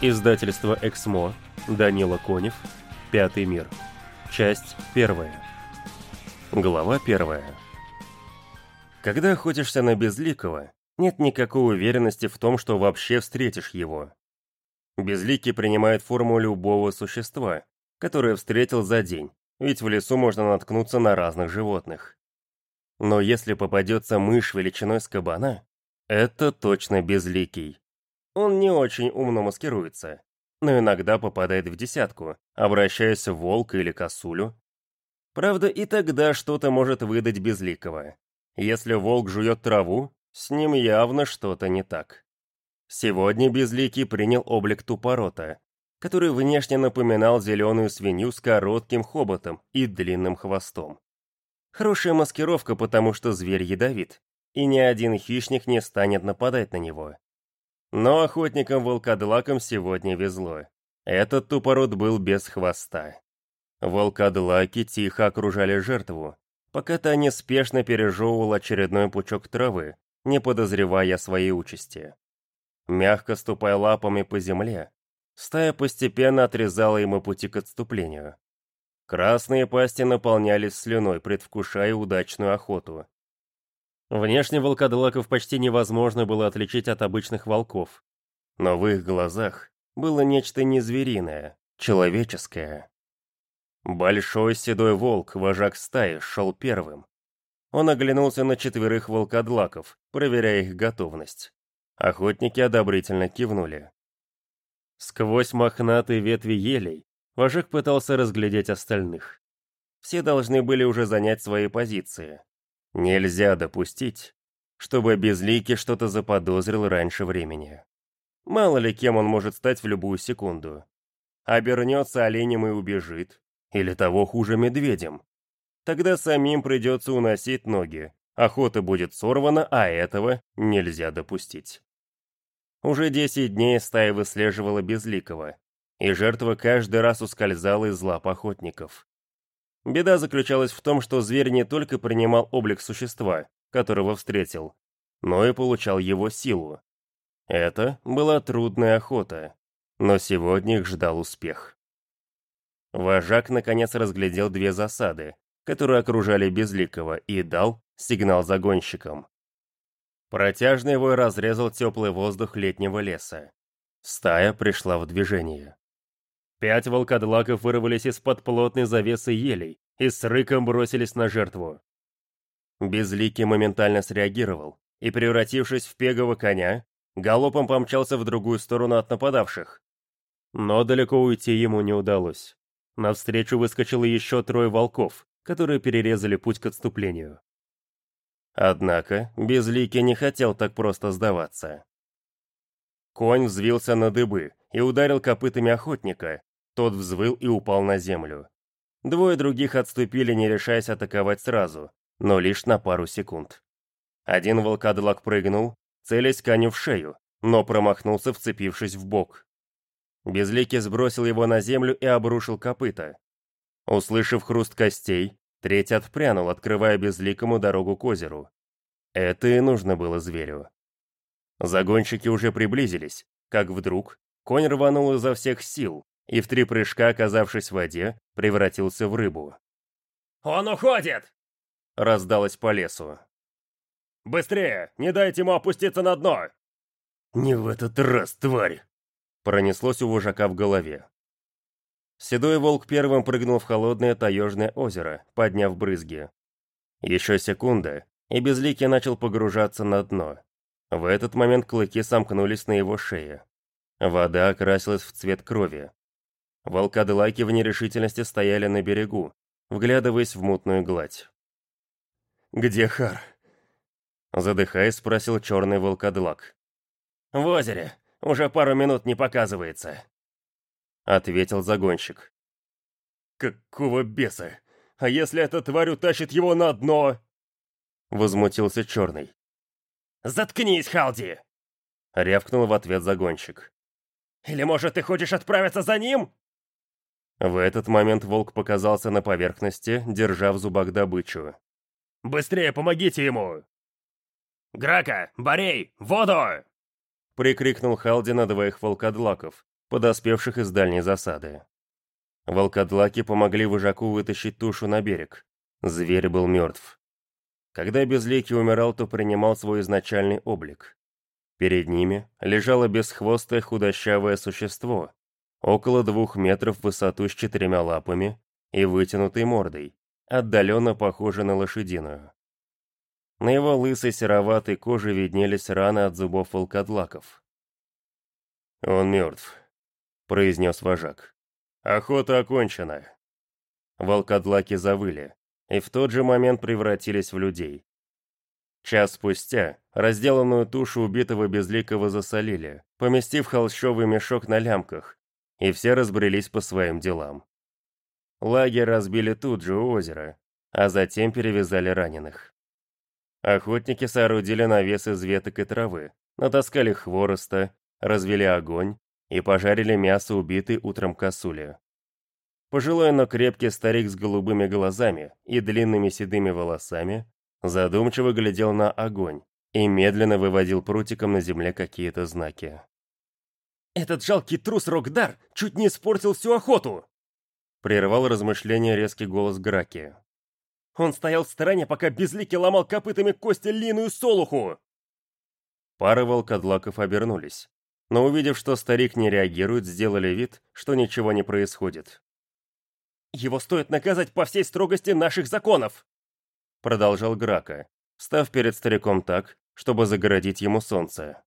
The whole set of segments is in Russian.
Издательство «Эксмо», Данила Конев, «Пятый мир». Часть первая. Глава первая. Когда охотишься на Безликого, нет никакой уверенности в том, что вообще встретишь его. Безликий принимает форму любого существа, которое встретил за день, ведь в лесу можно наткнуться на разных животных. Но если попадется мышь величиной с кабана, это точно Безликий. Он не очень умно маскируется, но иногда попадает в десятку, обращаясь в волка или косулю. Правда, и тогда что-то может выдать Безликого. Если волк жует траву, с ним явно что-то не так. Сегодня Безликий принял облик тупорота, который внешне напоминал зеленую свинью с коротким хоботом и длинным хвостом. Хорошая маскировка, потому что зверь ядовит, и ни один хищник не станет нападать на него. Но охотникам-волкодлакам сегодня везло. Этот тупород был без хвоста. Волкодлаки тихо окружали жертву, пока та неспешно пережевывал очередной пучок травы, не подозревая своей участи. Мягко ступая лапами по земле, стая постепенно отрезала ему пути к отступлению. Красные пасти наполнялись слюной, предвкушая удачную охоту. Внешне волкодлаков почти невозможно было отличить от обычных волков. Но в их глазах было нечто незвериное, человеческое. Большой седой волк, вожак стаи, шел первым. Он оглянулся на четверых волкодлаков, проверяя их готовность. Охотники одобрительно кивнули. Сквозь мохнатые ветви елей вожак пытался разглядеть остальных. Все должны были уже занять свои позиции. Нельзя допустить, чтобы Безликий что-то заподозрил раньше времени. Мало ли кем он может стать в любую секунду. Обернется оленем и убежит. Или того хуже медведем. Тогда самим придется уносить ноги. Охота будет сорвана, а этого нельзя допустить. Уже 10 дней стая выслеживала Безликого, и жертва каждый раз ускользала из лап охотников. Беда заключалась в том, что зверь не только принимал облик существа, которого встретил, но и получал его силу. Это была трудная охота, но сегодня их ждал успех. Вожак наконец разглядел две засады, которые окружали Безликого, и дал сигнал загонщикам. Протяжный вой разрезал теплый воздух летнего леса. Стая пришла в движение. Пять волкодлаков вырвались из-под плотной завесы елей и с рыком бросились на жертву. Безликий моментально среагировал и, превратившись в пегого коня, галопом помчался в другую сторону от нападавших. Но далеко уйти ему не удалось. Навстречу выскочило еще трое волков, которые перерезали путь к отступлению. Однако Безликий не хотел так просто сдаваться. Конь взвился на дыбы и ударил копытами охотника, тот взвыл и упал на землю. Двое других отступили, не решаясь атаковать сразу, но лишь на пару секунд. Один волкодлак прыгнул, целясь коню в шею, но промахнулся, вцепившись в бок. Безликий сбросил его на землю и обрушил копыта. Услышав хруст костей, третий отпрянул, открывая безликому дорогу к озеру. Это и нужно было зверю. Загонщики уже приблизились, как вдруг конь рванул изо всех сил, и в три прыжка, оказавшись в воде, превратился в рыбу. «Он уходит!» — раздалось по лесу. «Быстрее! Не дайте ему опуститься на дно!» «Не в этот раз, тварь!» — пронеслось у вожака в голове. Седой волк первым прыгнул в холодное таежное озеро, подняв брызги. Еще секунда, и Безликий начал погружаться на дно. В этот момент клыки сомкнулись на его шее. Вода окрасилась в цвет крови, Волкодлаки в нерешительности стояли на берегу, вглядываясь в мутную гладь. «Где Хар?» Задыхаясь, спросил черный волкодлак. «В озере. Уже пару минут не показывается», — ответил загонщик. «Какого беса? А если эта тварь утащит его на дно?» Возмутился черный. «Заткнись, Халди!» — рявкнул в ответ загонщик. «Или, может, ты хочешь отправиться за ним?» В этот момент волк показался на поверхности, держа в зубах добычу. «Быстрее помогите ему!» «Грака! Борей! Воду!» Прикрикнул Халди на двоих волкодлаков, подоспевших из дальней засады. Волкодлаки помогли вожаку вытащить тушу на берег. Зверь был мертв. Когда Безликий умирал, то принимал свой изначальный облик. Перед ними лежало бесхвостое худощавое существо, около двух метров в высоту с четырьмя лапами и вытянутой мордой, отдаленно похожей на лошадиную. На его лысой сероватой коже виднелись раны от зубов волкодлаков. «Он мертв», — произнес вожак. «Охота окончена». Волкодлаки завыли, и в тот же момент превратились в людей. Час спустя разделанную тушу убитого безликого засолили, поместив холщовый мешок на лямках, и все разбрелись по своим делам. Лагерь разбили тут же у озера, а затем перевязали раненых. Охотники соорудили навес из веток и травы, натаскали хвороста, развели огонь и пожарили мясо убитой утром косули. Пожилой, но крепкий старик с голубыми глазами и длинными седыми волосами задумчиво глядел на огонь и медленно выводил прутиком на земле какие-то знаки. «Этот жалкий трус Рокдар чуть не испортил всю охоту!» Прервал размышления резкий голос Граки. «Он стоял в стороне, пока Безликий ломал копытами кости Лину и Солуху!» Пара волкодлаков обернулись, но увидев, что старик не реагирует, сделали вид, что ничего не происходит. «Его стоит наказать по всей строгости наших законов!» продолжал Грака, став перед стариком так, чтобы загородить ему солнце.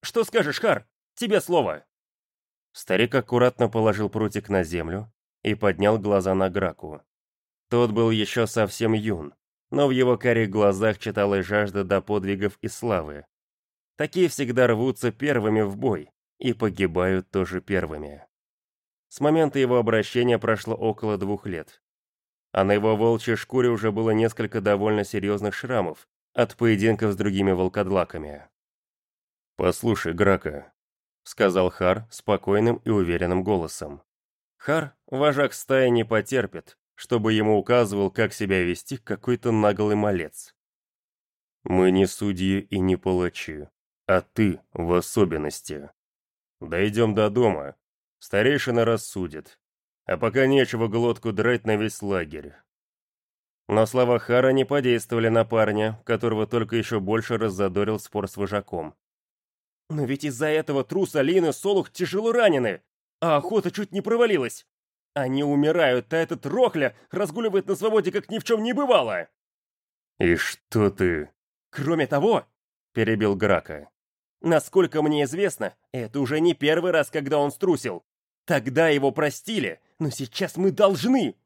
«Что скажешь, Хар? Тебе слово!» Старик аккуратно положил прутик на землю и поднял глаза на Граку. Тот был еще совсем юн, но в его карих глазах читалась жажда до подвигов и славы. Такие всегда рвутся первыми в бой и погибают тоже первыми. С момента его обращения прошло около двух лет а на его волчьей шкуре уже было несколько довольно серьезных шрамов от поединков с другими волкодлаками. «Послушай, Грака», — сказал Хар спокойным и уверенным голосом. Хар, вожак стаи, не потерпит, чтобы ему указывал, как себя вести какой-то наглый малец. «Мы не судьи и не палачи, а ты в особенности. Дойдем до дома, старейшина рассудит, а пока нечего глотку драть на весь лагерь. Но слова Хара не подействовали на парня, которого только еще больше раззадорил спор с вожаком. «Но ведь из-за этого труса Лина Солух тяжело ранены, а охота чуть не провалилась. Они умирают, а этот Рохля разгуливает на свободе, как ни в чем не бывало!» «И что ты...» «Кроме того...» — перебил Грака. «Насколько мне известно, это уже не первый раз, когда он струсил. Тогда его простили, но сейчас мы должны...»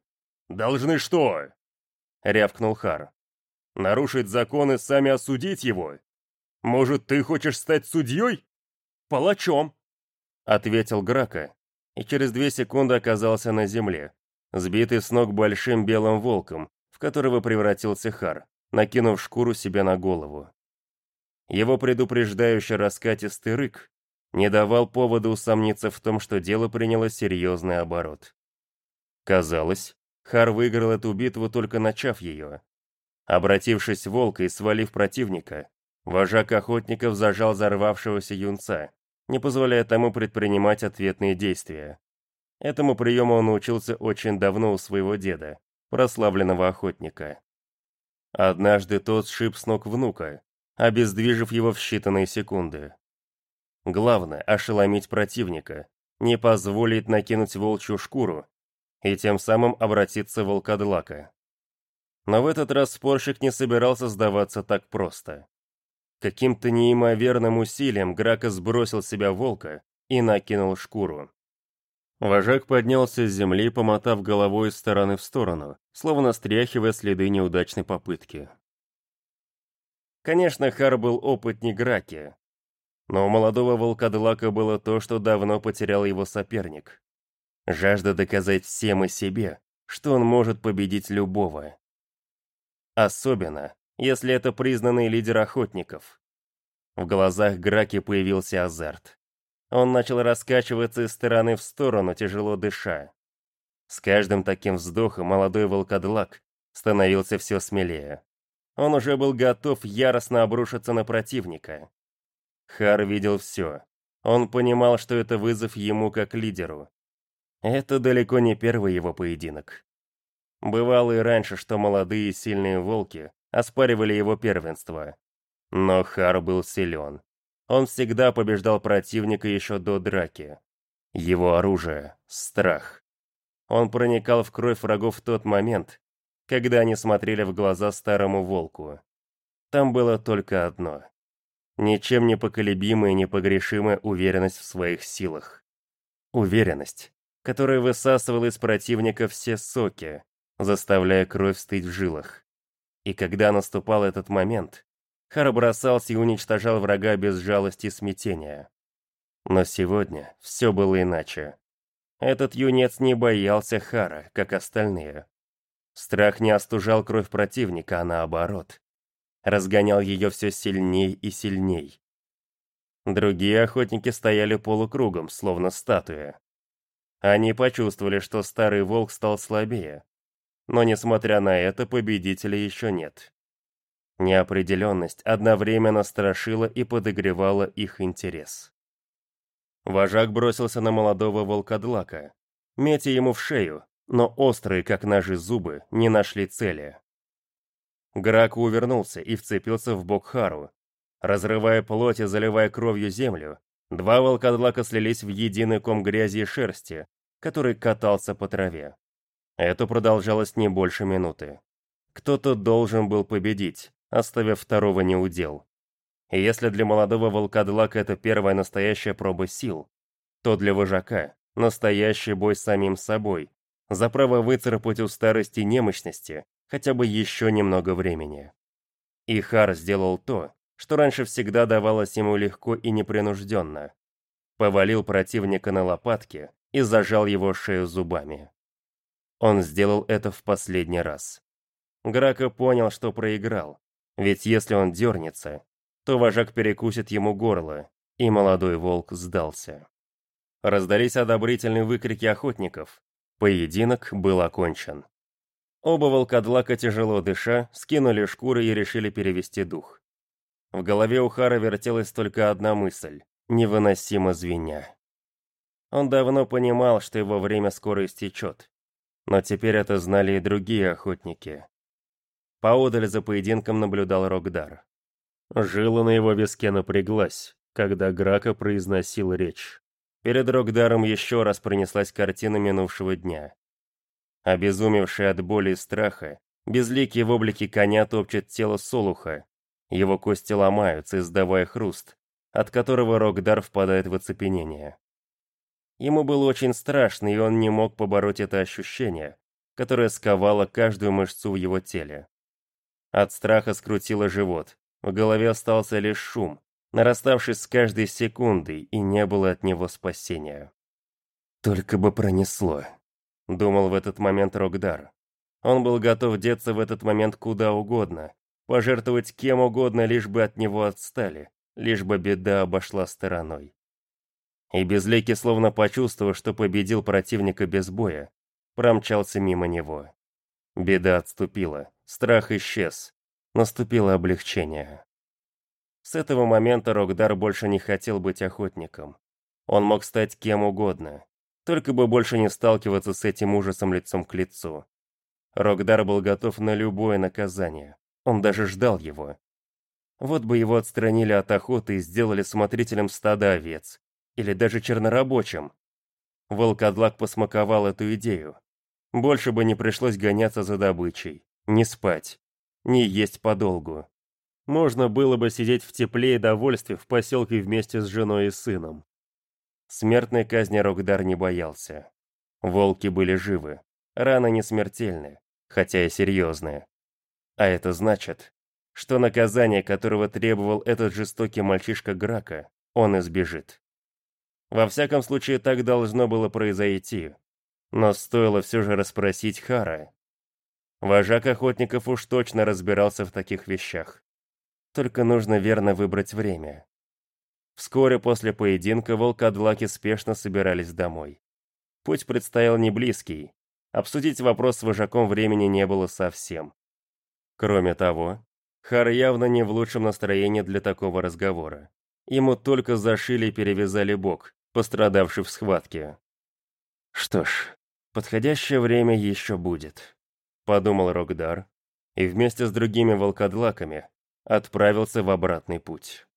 «Должны что?» — рявкнул Хар. «Нарушить закон и сами осудить его? Может, ты хочешь стать судьей?» «Палачом», — ответил Грака, и через две секунды оказался на земле, сбитый с ног большим белым волком, в которого превратился Хар, накинув шкуру себе на голову. Его предупреждающий раскатистый рык не давал повода усомниться в том, что дело приняло серьезный оборот. Казалось, Хар выиграл эту битву, только начав ее. Обратившись волка и свалив противника, вожак охотников зажал взорвавшегося юнца, не позволяя тому предпринимать ответные действия. Этому приему он научился очень давно у своего деда, прославленного охотника. Однажды тот сшиб с ног внука, обездвижив его в считанные секунды. Главное – ошеломить противника, не позволить накинуть волчью шкуру и тем самым обратиться в волкодлака. Но в этот раз спорщик не собирался сдаваться так просто. Каким-то неимоверным усилием Грака сбросил себя волка и накинул шкуру. Вожак поднялся с земли, помотав головой из стороны в сторону, словно стряхивая следы неудачной попытки. Конечно, Хар был опытней Граки, но у молодого волкодлака было то, что давно потерял его соперник. Жажда доказать всем и себе, что он может победить любого. Особенно, если это признанный лидер охотников. В глазах Граки появился азарт. Он начал раскачиваться из стороны в сторону, тяжело дыша. С каждым таким вздохом молодой волкодлак становился все смелее. Он уже был готов яростно обрушиться на противника. Хар видел все, Он понимал, что это вызов ему как лидеру. Это далеко не первый его поединок. Бывало и раньше, что молодые и сильные волки оспаривали его первенство. Но Хар был силен. Он всегда побеждал противника еще до драки. Его оружие — страх. Он проникал в кровь врагов в тот момент, когда они смотрели в глаза старому волку. Там было только одно. Ничем не поколебимая и непогрешимая уверенность в своих силах. Уверенность, которая высасывала из противника все соки, заставляя кровь стыть в жилах. И когда наступал этот момент, Хар бросался и уничтожал врага без жалости и смятения. Но сегодня все было иначе. Этот юнец не боялся Хара, как остальные. Страх не остужал кровь противника, а наоборот. Разгонял ее все сильней и сильней. Другие охотники стояли полукругом, словно статуя. Они почувствовали, что старый волк стал слабее. Но, несмотря на это, победителя еще нет. Неопределенность одновременно страшила и подогревала их интерес. Вожак бросился на молодого волкодлака, метя ему в шею, но острые, как ножи зубы, не нашли цели. Грак увернулся и вцепился в бок Хару. Разрывая плоть и заливая кровью землю, два волкодлака слились в единый ком грязи и шерсти, который катался по траве. Это продолжалось не больше минуты. Кто-то должен был победить, оставив второго неудел. И если для молодого волкодлака это первая настоящая проба сил, то для вожака — настоящий бой с самим собой, за право выцарапать у старости немощности хотя бы еще немного времени. И Хар сделал то, что раньше всегда давалось ему легко и непринужденно. Повалил противника на лопатки и зажал его шею зубами. Он сделал это в последний раз. Грака понял, что проиграл, ведь если он дернется, то вожак перекусит ему горло, и молодой волк сдался. Раздались одобрительные выкрики охотников. Поединок был окончен. Оба волкодлака, тяжело дыша, скинули шкуры и решили перевести дух. В голове у Хара вертелась только одна мысль, невыносимо звеня. Он давно понимал, что его время скоро истечет. Но теперь это знали и другие охотники. Поодаль за поединком наблюдал Рогдар. Жила на его виске напряглась, когда Грака произносил речь. Перед Рогдаром еще раз пронеслась картина минувшего дня. Обезумевший от боли и страха, безликий в облике коня топчет тело Солуха. Его кости ломаются, издавая хруст, от которого Рогдар впадает в оцепенение. Ему было очень страшно, и он не мог побороть это ощущение, которое сковало каждую мышцу в его теле. От страха скрутило живот, в голове остался лишь шум, нараставший с каждой секундой, и не было от него спасения. «Только бы пронесло», — думал в этот момент Рогдар. Он был готов деться в этот момент куда угодно, пожертвовать кем угодно, лишь бы от него отстали, лишь бы беда обошла стороной. И Безликий, словно почувствовав, что победил противника без боя, промчался мимо него. Беда отступила, страх исчез, Наступило облегчение. С этого момента Рогдар больше не хотел быть охотником. Он мог стать кем угодно, только бы больше не сталкиваться с этим ужасом лицом к лицу. Рогдар был готов на любое наказание. Он даже ждал его. Вот бы его отстранили от охоты и сделали смотрителем стада овец. Или даже чернорабочим. Волкодлак посмаковал эту идею. Больше бы не пришлось гоняться за добычей, не спать, не есть подолгу. Можно было бы сидеть в тепле и довольстве в поселке вместе с женой и сыном. Смертной казни Рогдар не боялся. Волки были живы, раны не смертельны, хотя и серьезные. А это значит, что наказание, которого требовал этот жестокий мальчишка Грака, он избежит. Во всяком случае, так должно было произойти. Но стоило все же расспросить Хара, Вожак охотников уж точно разбирался в таких вещах. Только нужно верно выбрать время. Вскоре после поединка волкодлаки спешно собирались домой. Путь предстоял не близкий. Обсудить вопрос с вожаком времени не было совсем. Кроме того, Хар явно не в лучшем настроении для такого разговора. Ему только зашили и перевязали бок, пострадавший в схватке. Что ж, подходящее время еще будет, подумал Рогдар, и вместе с другими волкодлаками отправился в обратный путь.